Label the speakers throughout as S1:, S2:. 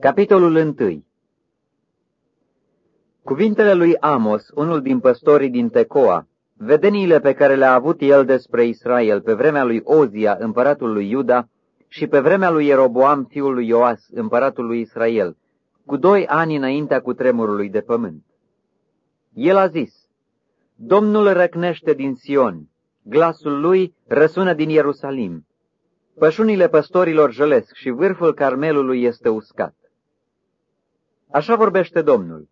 S1: Capitolul 1 Cuvintele lui Amos, unul din păstorii din Tecoa, vedeniile pe care le-a avut el despre Israel pe vremea lui Ozia, împăratul lui Iuda, și pe vremea lui Ieroboam, fiul lui Ioas, împăratul lui Israel, cu doi ani înaintea cutremurului de pământ. El a zis, Domnul răcnește din Sion, glasul lui răsună din Ierusalim. Pășunile păstorilor jălesc și vârful Carmelului este uscat. Așa vorbește Domnul.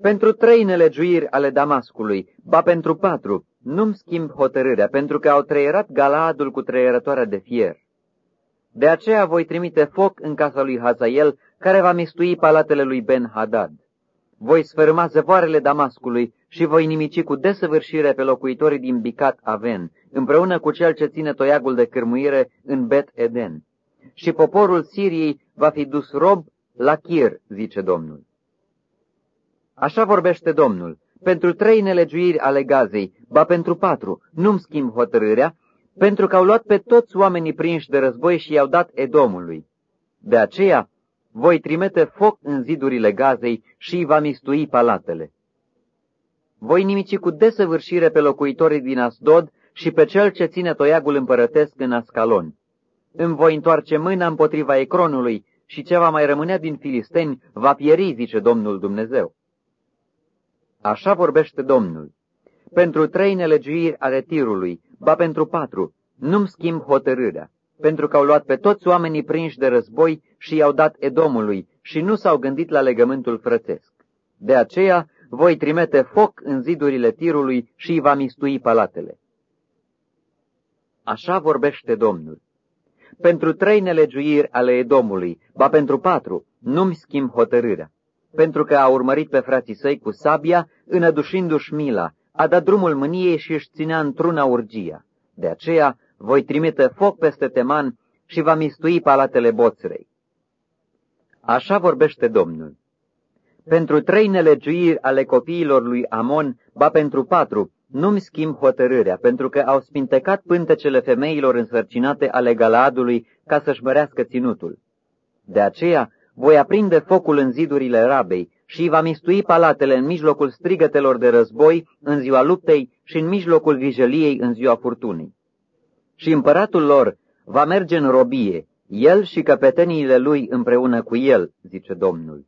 S1: Pentru trei nelegiuiri ale Damascului, ba pentru patru, nu-mi schimb hotărârea, pentru că au treierat Galaadul cu treierătoarea de fier. De aceea voi trimite foc în casa lui Hazael, care va mistui palatele lui Ben-Hadad. Voi sfârma zăvoarele Damascului și voi nimici cu desăvârșire pe locuitorii din Bicat Aven, împreună cu cel ce ține toiagul de cârmuire în Bet Eden. Și poporul Siriei va fi dus rob la Chir, zice Domnul. Așa vorbește Domnul. Pentru trei nelegiuiri ale gazei, ba pentru patru, nu-mi schimb hotărârea, pentru că au luat pe toți oamenii prinși de război și i-au dat Edomului. De aceea voi trimite foc în zidurile gazei și îi va mistui palatele. Voi nimici cu desăvârșire pe locuitorii din Asdod și pe cel ce ține toiagul împărătesc în Ascalon. Îmi voi întoarce mâna împotriva Ecronului și ce va mai rămânea din filisteni va pieri, zice Domnul Dumnezeu. Așa vorbește Domnul. Pentru trei nelegiuiri ale tirului, ba pentru patru, nu-mi schimb hotărârea, pentru că au luat pe toți oamenii prinși de război și i-au dat Edomului și nu s-au gândit la legământul frățesc. De aceea voi trimite foc în zidurile tirului și îi va mistui palatele. Așa vorbește Domnul. Pentru trei nelegiuiri ale Edomului, ba pentru patru, nu-mi schimb hotărârea pentru că a urmărit pe frații săi cu sabia, înădușindu-și mila, a dat drumul mâniei și își ținea într-una urgia. De aceea voi trimite foc peste teman și va mistui palatele boțrei. Așa vorbește Domnul. Pentru trei nelegiuiri ale copiilor lui Amon, ba pentru patru, nu-mi schimb hotărârea, pentru că au spintecat pântecele femeilor însărcinate ale Galaadului ca să-și mărească ținutul. De aceea voi aprinde focul în zidurile rabei și va mistui palatele în mijlocul strigătelor de război în ziua luptei și în mijlocul vijeliei în ziua furtunii. Și împăratul lor va merge în robie, el și căpeteniile lui împreună cu el, zice Domnul.